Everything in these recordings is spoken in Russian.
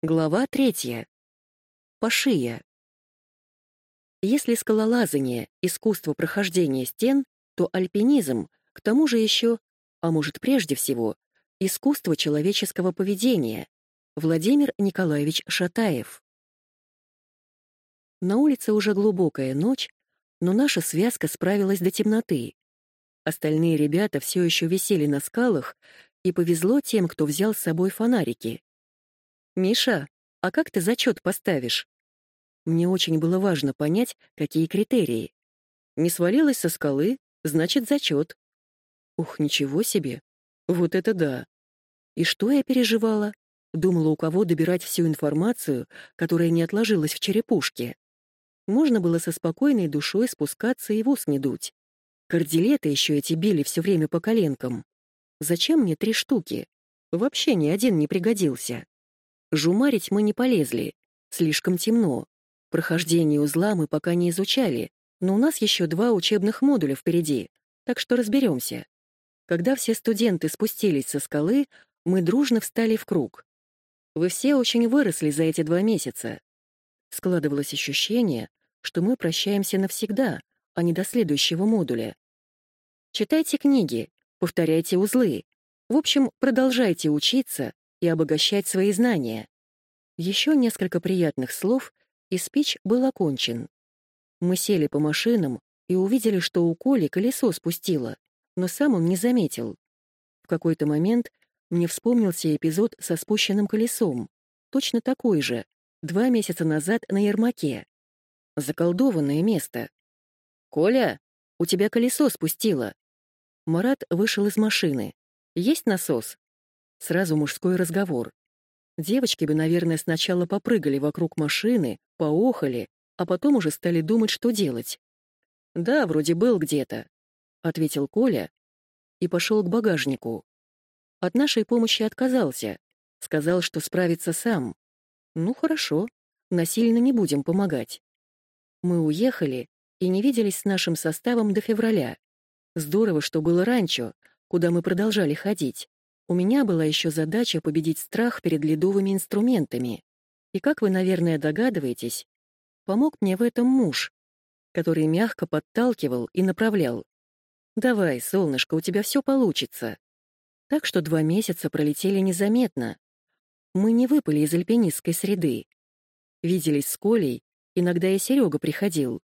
Глава третья. Пашия. Если скалолазание — искусство прохождения стен, то альпинизм, к тому же еще, а может прежде всего, искусство человеческого поведения. Владимир Николаевич Шатаев. На улице уже глубокая ночь, но наша связка справилась до темноты. Остальные ребята все еще висели на скалах, и повезло тем, кто взял с собой фонарики. «Миша, а как ты зачет поставишь?» Мне очень было важно понять, какие критерии. Не свалилась со скалы, значит, зачет. Ух, ничего себе. Вот это да. И что я переживала? Думала, у кого добирать всю информацию, которая не отложилась в черепушке. Можно было со спокойной душой спускаться и в ус не дуть. Корделеты еще эти били все время по коленкам. Зачем мне три штуки? Вообще ни один не пригодился. Жумарить мы не полезли. Слишком темно. Прохождение узла мы пока не изучали, но у нас еще два учебных модуля впереди, так что разберемся. Когда все студенты спустились со скалы, мы дружно встали в круг. Вы все очень выросли за эти два месяца. Складывалось ощущение, что мы прощаемся навсегда, а не до следующего модуля. Читайте книги, повторяйте узлы. В общем, продолжайте учиться и обогащать свои знания. Еще несколько приятных слов, и спич был окончен. Мы сели по машинам и увидели, что у Коли колесо спустило, но сам он не заметил. В какой-то момент мне вспомнился эпизод со спущенным колесом, точно такой же, два месяца назад на Ермаке. Заколдованное место. «Коля, у тебя колесо спустило». Марат вышел из машины. «Есть насос?» Сразу мужской разговор. Девочки бы, наверное, сначала попрыгали вокруг машины, поохали, а потом уже стали думать, что делать. «Да, вроде был где-то», — ответил Коля и пошел к багажнику. От нашей помощи отказался, сказал, что справится сам. Ну, хорошо, насильно не будем помогать. Мы уехали и не виделись с нашим составом до февраля. Здорово, что было ранчо, куда мы продолжали ходить. У меня была еще задача победить страх перед ледовыми инструментами. И, как вы, наверное, догадываетесь, помог мне в этом муж, который мягко подталкивал и направлял. «Давай, солнышко, у тебя все получится». Так что два месяца пролетели незаметно. Мы не выпали из альпинистской среды. Виделись с Колей, иногда и Серега приходил.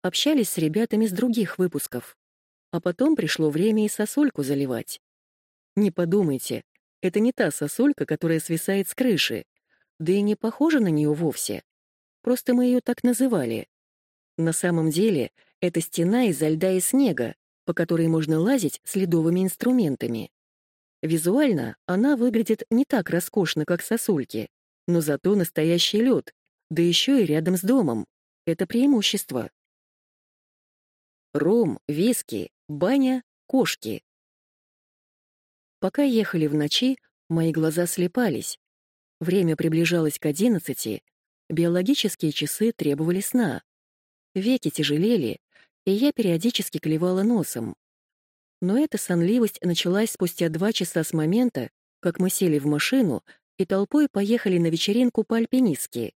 Общались с ребятами с других выпусков. А потом пришло время и сосульку заливать. Не подумайте, это не та сосулька, которая свисает с крыши, да и не похожа на нее вовсе. Просто мы ее так называли. На самом деле, это стена изо льда и снега, по которой можно лазить с ледовыми инструментами. Визуально она выглядит не так роскошно, как сосульки, но зато настоящий лед, да еще и рядом с домом. Это преимущество. Ром, виски, баня, кошки. Пока ехали в ночи, мои глаза слепались. Время приближалось к одиннадцати, биологические часы требовали сна. Веки тяжелели, и я периодически клевала носом. Но эта сонливость началась спустя два часа с момента, как мы сели в машину и толпой поехали на вечеринку по альпинистке.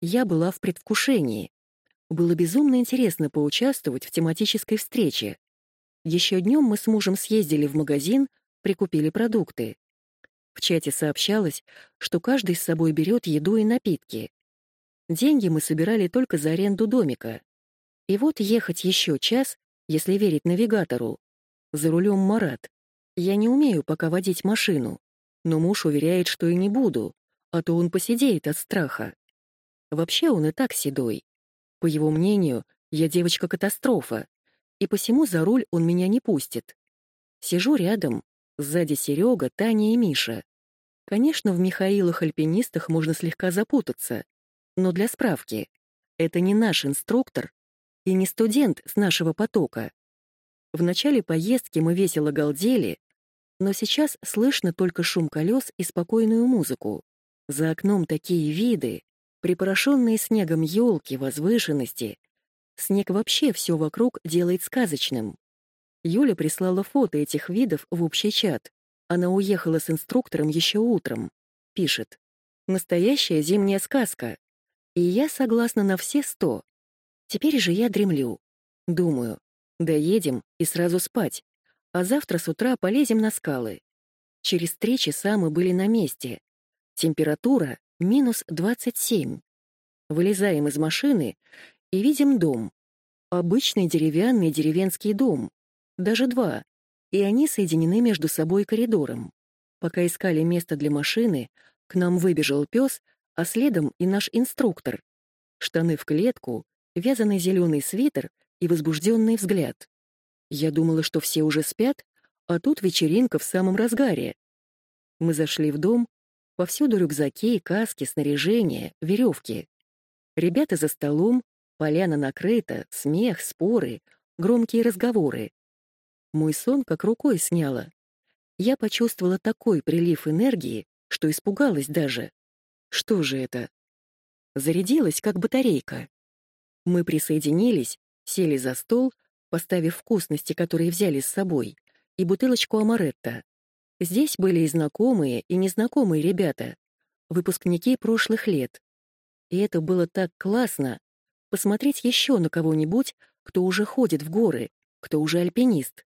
Я была в предвкушении. Было безумно интересно поучаствовать в тематической встрече. Еще днем мы с мужем съездили в магазин, прикупили продукты. В чате сообщалось, что каждый с собой берет еду и напитки. Деньги мы собирали только за аренду домика. И вот ехать еще час, если верить навигатору. За рулем Марат. Я не умею пока водить машину, но муж уверяет, что и не буду, а то он посидеет от страха. Вообще он и так седой. По его мнению, я девочка-катастрофа, и посему за руль он меня не пустит. Сижу рядом, Сзади Серега, Таня и Миша. Конечно, в Михаилах-альпинистах можно слегка запутаться, но для справки, это не наш инструктор и не студент с нашего потока. В начале поездки мы весело галдели, но сейчас слышно только шум колес и спокойную музыку. За окном такие виды, припорошенные снегом елки, возвышенности. Снег вообще все вокруг делает сказочным. Юля прислала фото этих видов в общий чат. Она уехала с инструктором еще утром. Пишет. Настоящая зимняя сказка. И я согласна на все сто. Теперь же я дремлю. Думаю, доедем и сразу спать, а завтра с утра полезем на скалы. Через три часа мы были на месте. Температура — минус 27. Вылезаем из машины и видим дом. Обычный деревянный деревенский дом. Даже два. И они соединены между собой коридором. Пока искали место для машины, к нам выбежал пес, а следом и наш инструктор. Штаны в клетку, вязаный зеленый свитер и возбужденный взгляд. Я думала, что все уже спят, а тут вечеринка в самом разгаре. Мы зашли в дом, повсюду рюкзаки, каски, снаряжение, веревки. Ребята за столом, поляна накрыта, смех, споры, громкие разговоры. Мой сон как рукой сняло. Я почувствовала такой прилив энергии, что испугалась даже. Что же это? Зарядилась, как батарейка. Мы присоединились, сели за стол, поставив вкусности, которые взяли с собой, и бутылочку амаретта. Здесь были и знакомые, и незнакомые ребята, выпускники прошлых лет. И это было так классно — посмотреть еще на кого-нибудь, кто уже ходит в горы, кто уже альпинист.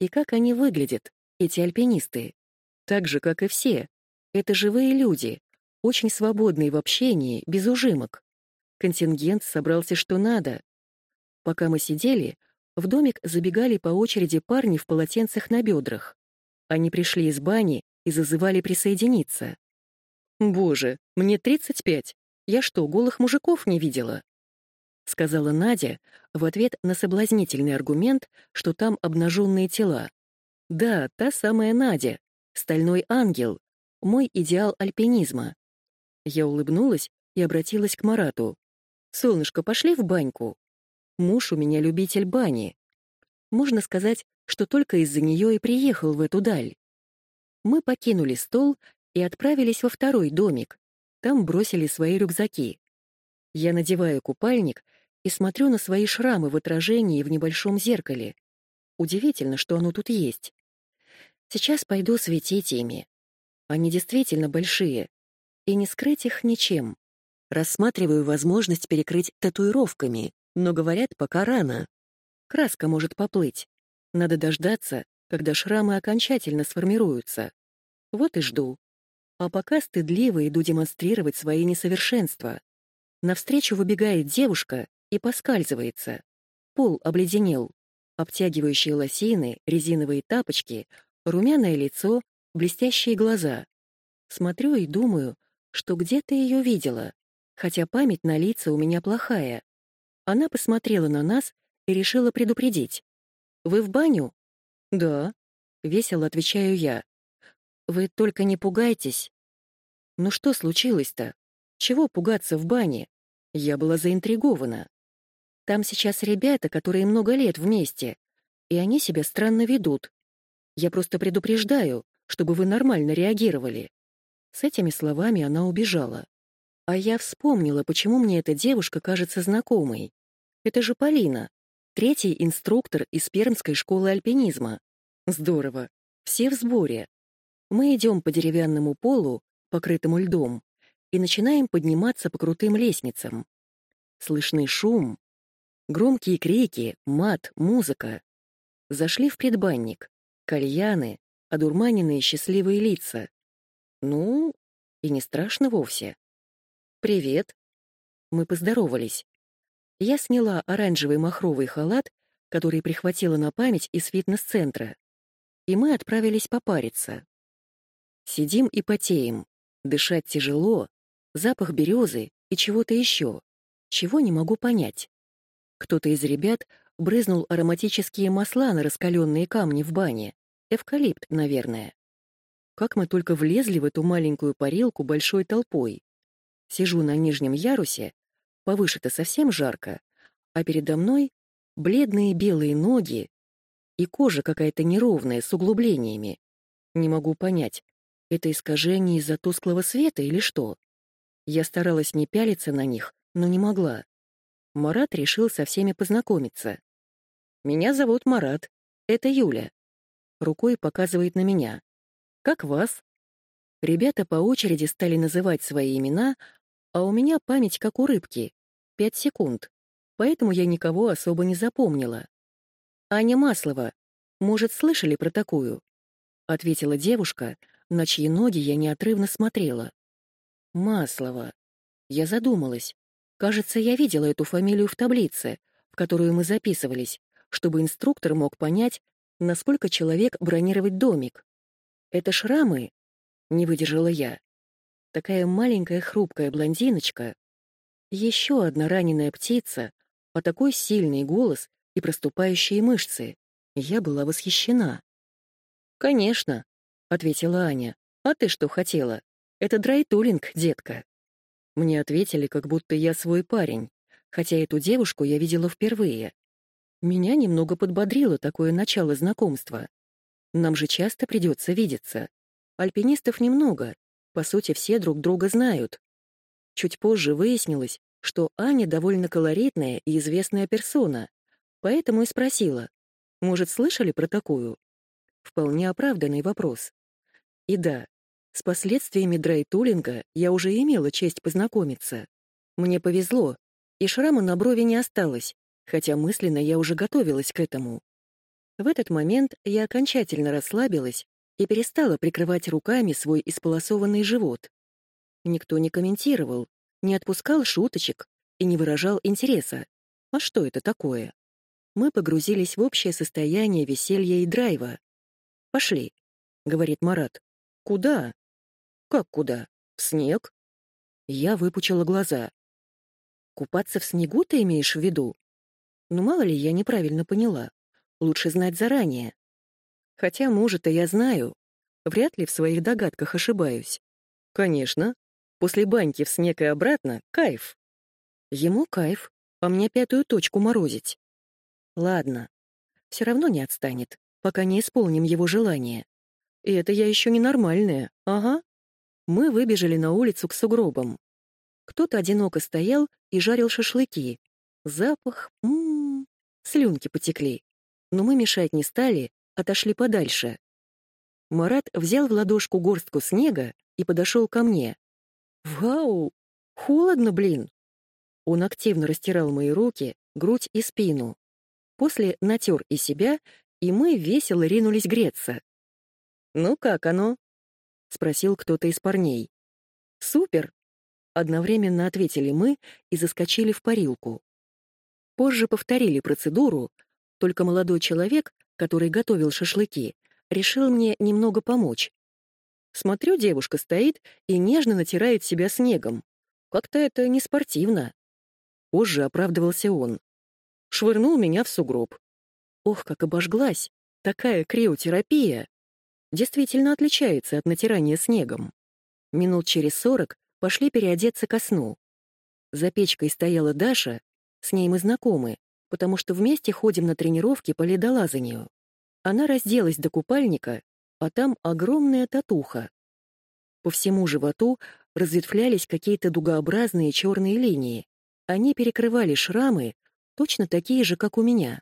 И как они выглядят, эти альпинисты. Так же, как и все. Это живые люди, очень свободные в общении, без ужимок. Контингент собрался что надо. Пока мы сидели, в домик забегали по очереди парни в полотенцах на бедрах. Они пришли из бани и зазывали присоединиться. «Боже, мне 35. Я что, голых мужиков не видела?» — сказала Надя в ответ на соблазнительный аргумент, что там обнаженные тела. «Да, та самая Надя, стальной ангел, мой идеал альпинизма». Я улыбнулась и обратилась к Марату. «Солнышко, пошли в баньку. Муж у меня любитель бани. Можно сказать, что только из-за нее и приехал в эту даль. Мы покинули стол и отправились во второй домик. Там бросили свои рюкзаки. Я надеваю купальник и смотрю на свои шрамы в отражении в небольшом зеркале. Удивительно, что оно тут есть. Сейчас пойду светить ими. Они действительно большие, и не скрыть их ничем. Рассматриваю возможность перекрыть татуировками, но говорят, пока рано. Краска может поплыть. Надо дождаться, когда шрамы окончательно сформируются. Вот и жду. А пока стыдливо иду демонстрировать свои несовершенства. Навстречу выбегает девушка и поскальзывается. Пол обледенел. Обтягивающие лосины, резиновые тапочки, румяное лицо, блестящие глаза. Смотрю и думаю, что где-то ее видела, хотя память на лица у меня плохая. Она посмотрела на нас и решила предупредить. «Вы в баню?» «Да», — весело отвечаю я. «Вы только не пугайтесь». «Ну что случилось-то? Чего пугаться в бане?» Я была заинтригована. Там сейчас ребята, которые много лет вместе, и они себя странно ведут. Я просто предупреждаю, чтобы вы нормально реагировали». С этими словами она убежала. А я вспомнила, почему мне эта девушка кажется знакомой. Это же Полина, Третий инструктор из Пермской школы альпинизма. Здорово. Все в сборе. Мы идем по деревянному полу, покрытому льдом, и начинаем подниматься по крутым лестницам. Слышный шум, громкие крики, мат, музыка. Зашли в предбанник. Кальяны, одурманенные счастливые лица. Ну, и не страшно вовсе. «Привет». Мы поздоровались. Я сняла оранжевый махровый халат, который прихватила на память из фитнес-центра, и мы отправились попариться. Сидим и потеем, дышать тяжело, запах березы и чего-то еще, чего не могу понять. Кто-то из ребят брызнул ароматические масла на раскаленные камни в бане. Эвкалипт, наверное. Как мы только влезли в эту маленькую парилку большой толпой. Сижу на нижнем ярусе, Повыше-то совсем жарко, а передо мной бледные белые ноги и кожа какая-то неровная, с углублениями. Не могу понять, это искажение из-за тусклого света или что? Я старалась не пялиться на них, но не могла. Марат решил со всеми познакомиться. «Меня зовут Марат. Это Юля». Рукой показывает на меня. «Как вас?» Ребята по очереди стали называть свои имена, а у меня память как у рыбки — пять секунд, поэтому я никого особо не запомнила. «Аня Маслова, может, слышали про такую?» — ответила девушка, на чьи ноги я неотрывно смотрела. «Маслова». Я задумалась. Кажется, я видела эту фамилию в таблице, в которую мы записывались, чтобы инструктор мог понять, насколько человек бронировать домик. Это шрамы? Не выдержала я. Такая маленькая хрупкая блондиночка. Еще одна раненая птица, а такой сильный голос и проступающие мышцы. Я была восхищена. «Конечно», — ответила Аня. «А ты что хотела? Это драйтулинг, детка». Мне ответили, как будто я свой парень, хотя эту девушку я видела впервые. Меня немного подбодрило такое начало знакомства. Нам же часто придется видеться. Альпинистов немного, по сути, все друг друга знают. Чуть позже выяснилось, что Аня довольно колоритная и известная персона, поэтому и спросила, может, слышали про такую? Вполне оправданный вопрос. И да, с последствиями драйтулинга я уже имела честь познакомиться. Мне повезло, и шрама на брови не осталось, хотя мысленно я уже готовилась к этому. В этот момент я окончательно расслабилась и перестала прикрывать руками свой исполосованный живот. Никто не комментировал, не отпускал шуточек и не выражал интереса. А что это такое? Мы погрузились в общее состояние веселья и драйва. «Пошли», — говорит Марат. «Куда?» «Как куда? В снег?» Я выпучила глаза. «Купаться в снегу ты имеешь в виду?» Ну, мало ли, я неправильно поняла. Лучше знать заранее. Хотя мужа-то я знаю. Вряд ли в своих догадках ошибаюсь. Конечно. После баньки в снег и обратно — кайф. Ему кайф, а мне пятую точку морозить. Ладно. Все равно не отстанет, пока не исполним его желание. И это я еще не нормальная, ага. Мы выбежали на улицу к сугробам. Кто-то одиноко стоял и жарил шашлыки. Запах, м-м, слюнки потекли. Но мы мешать не стали, отошли подальше. Марат взял в ладошку горстку снега и подошел ко мне. «Вау! Холодно, блин!» Он активно растирал мои руки, грудь и спину. После натер и себя, и мы весело ринулись греться. «Ну как оно?» — спросил кто-то из парней. «Супер!» — одновременно ответили мы и заскочили в парилку. Позже повторили процедуру, только молодой человек, который готовил шашлыки, решил мне немного помочь. Смотрю, девушка стоит и нежно натирает себя снегом. Как-то это не спортивно. Позже оправдывался он. Швырнул меня в сугроб. Ох, как обожглась! Такая криотерапия! Действительно отличается от натирания снегом. Минут через сорок пошли переодеться ко сну. За печкой стояла Даша, с ней мы знакомы, потому что вместе ходим на тренировки по ледолазанию. Она разделась до купальника, а там огромная татуха. По всему животу разветвлялись какие-то дугообразные черные линии. Они перекрывали шрамы, точно такие же, как у меня.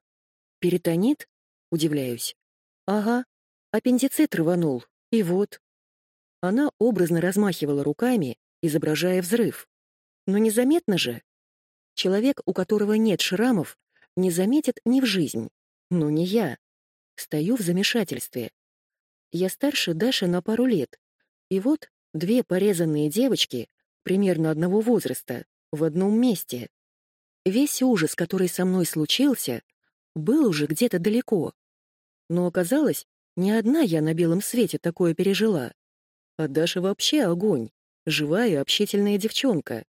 Перитонит? Удивляюсь. Ага, Аппендицит рванул, и вот. Она образно размахивала руками, изображая взрыв. Но незаметно же. Человек, у которого нет шрамов, не заметит ни в жизнь. Но не я. Стою в замешательстве. Я старше Даши на пару лет. И вот две порезанные девочки, примерно одного возраста, в одном месте. Весь ужас, который со мной случился, был уже где-то далеко. Но оказалось, не одна я на белом свете такое пережила. А Даша вообще огонь, живая общительная девчонка.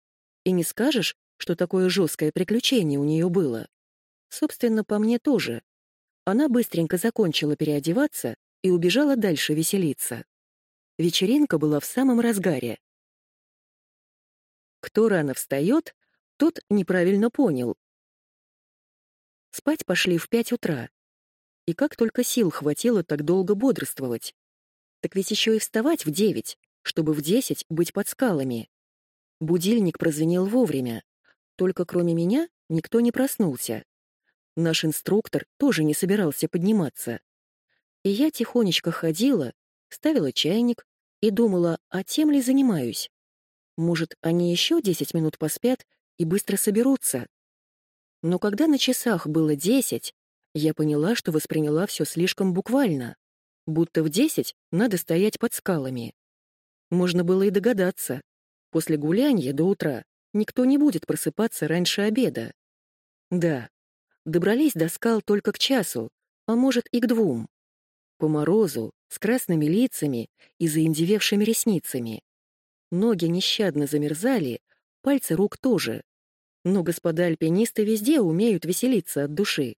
И не скажешь, что такое жесткое приключение у нее было. Собственно, по мне тоже. Она быстренько закончила переодеваться и убежала дальше веселиться. Вечеринка была в самом разгаре. Кто рано встает, тот неправильно понял. Спать пошли в пять утра. И как только сил хватило так долго бодрствовать. Так ведь еще и вставать в девять, чтобы в десять быть под скалами. Будильник прозвенел вовремя. Только кроме меня никто не проснулся. Наш инструктор тоже не собирался подниматься. И я тихонечко ходила, ставила чайник, и думала, а тем ли занимаюсь? Может, они еще десять минут поспят и быстро соберутся? Но когда на часах было десять, я поняла, что восприняла все слишком буквально, будто в десять надо стоять под скалами. Можно было и догадаться. После гуляния до утра никто не будет просыпаться раньше обеда. Да, добрались до скал только к часу, а может и к двум. По морозу, с красными лицами и заиндевевшими ресницами. Ноги нещадно замерзали, пальцы рук тоже. Но господа альпинисты везде умеют веселиться от души.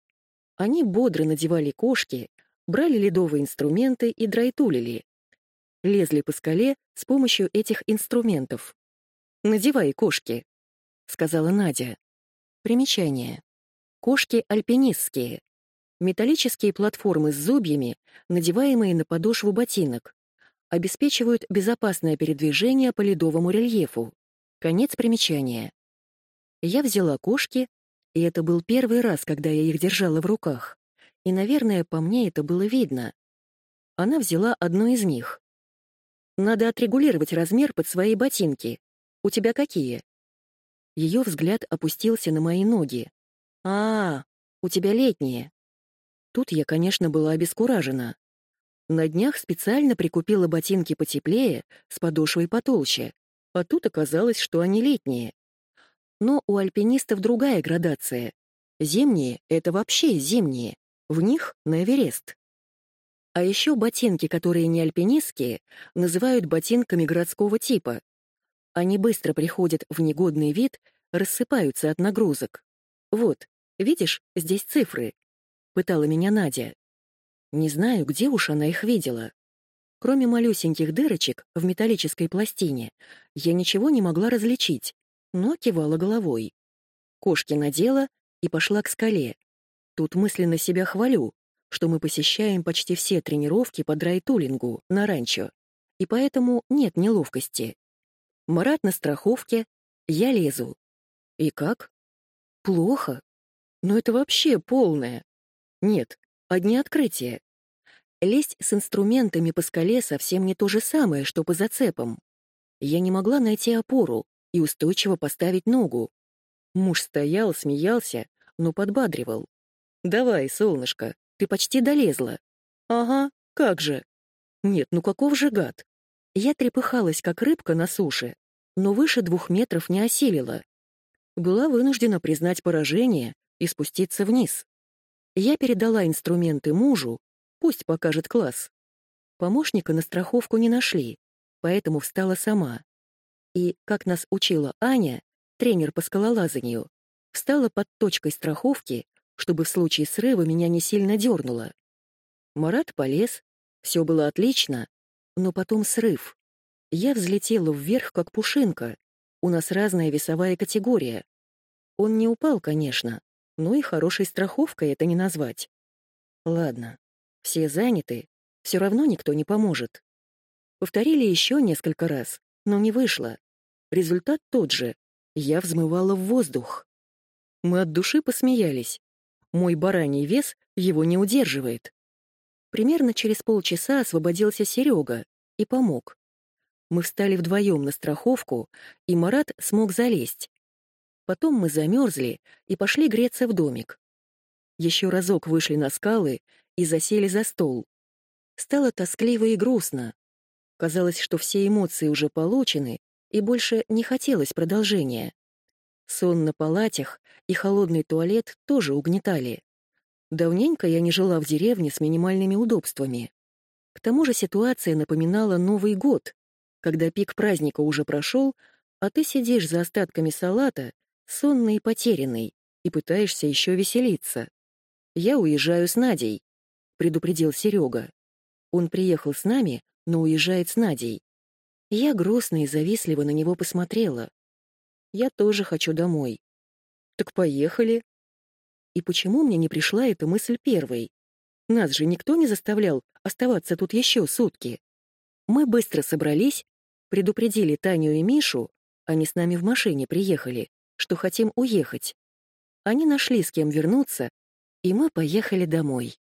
Они бодро надевали кошки, брали ледовые инструменты и драйтулили. Лезли по скале с помощью этих инструментов. «Надевай кошки», — сказала Надя. Примечание. Кошки альпинистские. Металлические платформы с зубьями, надеваемые на подошву ботинок, обеспечивают безопасное передвижение по ледовому рельефу. Конец примечания. Я взяла кошки, и это был первый раз, когда я их держала в руках. И, наверное, по мне это было видно. Она взяла одну из них. Надо отрегулировать размер под свои ботинки. У тебя какие? Ее взгляд опустился на мои ноги. А, у тебя летние. Тут я, конечно, была обескуражена. На днях специально прикупила ботинки потеплее, с подошвой потолще, а тут оказалось, что они летние. Но у альпинистов другая градация. Зимние — это вообще зимние. В них — на Эверест. А еще ботинки, которые не альпинистские, называют ботинками городского типа. Они быстро приходят в негодный вид, рассыпаются от нагрузок. Вот, видишь, здесь цифры. Пытала меня Надя. Не знаю, где уж она их видела. Кроме малюсеньких дырочек в металлической пластине, я ничего не могла различить, но кивала головой. Кошки надела и пошла к скале. Тут мысленно себя хвалю что мы посещаем почти все тренировки по драйтулингу на ранчо, и поэтому нет неловкости. Марат на страховке, я лезу. И как? Плохо. Но это вообще полное. Нет, одни открытия. Лезть с инструментами по скале совсем не то же самое, что по зацепам. Я не могла найти опору и устойчиво поставить ногу. Муж стоял, смеялся, но подбадривал. «Давай, солнышко, ты почти долезла. Ага, как же. Нет, ну каков же гад. Я трепыхалась, как рыбка на суше, но выше двух метров не осилила. Была вынуждена признать поражение и спуститься вниз. Я передала инструменты мужу, пусть покажет класс. Помощника на страховку не нашли, поэтому встала сама. И, как нас учила Аня, тренер по скалолазанию, встала под точкой страховки чтобы в случае срыва меня не сильно дернуло. Марат полез, все было отлично, но потом срыв. Я взлетела вверх, как пушинка. У нас разная весовая категория. Он не упал, конечно, но и хорошей страховкой это не назвать. Ладно, все заняты, все равно никто не поможет. Повторили еще несколько раз, но не вышло. Результат тот же. Я взмывала в воздух. Мы от души посмеялись. Мой бараний вес его не удерживает. Примерно через полчаса освободился Серега и помог. Мы встали вдвоем на страховку, и Марат смог залезть. Потом мы замерзли и пошли греться в домик. Еще разок вышли на скалы и засели за стол. Стало тоскливо и грустно. Казалось, что все эмоции уже получены, и больше не хотелось продолжения. Сон на палатях и холодный туалет тоже угнетали. Давненько я не жила в деревне с минимальными удобствами. К тому же ситуация напоминала Новый год, когда пик праздника уже прошел, а ты сидишь за остатками салата, сонный и потерянный, и пытаешься еще веселиться. «Я уезжаю с Надей», — предупредил Серега. Он приехал с нами, но уезжает с Надей. Я грустно и завистливо на него посмотрела. Я тоже хочу домой. Так поехали. И почему мне не пришла эта мысль первой? Нас же никто не заставлял оставаться тут еще сутки. Мы быстро собрались, предупредили Таню и Мишу, они с нами в машине приехали, что хотим уехать. Они нашли с кем вернуться, и мы поехали домой.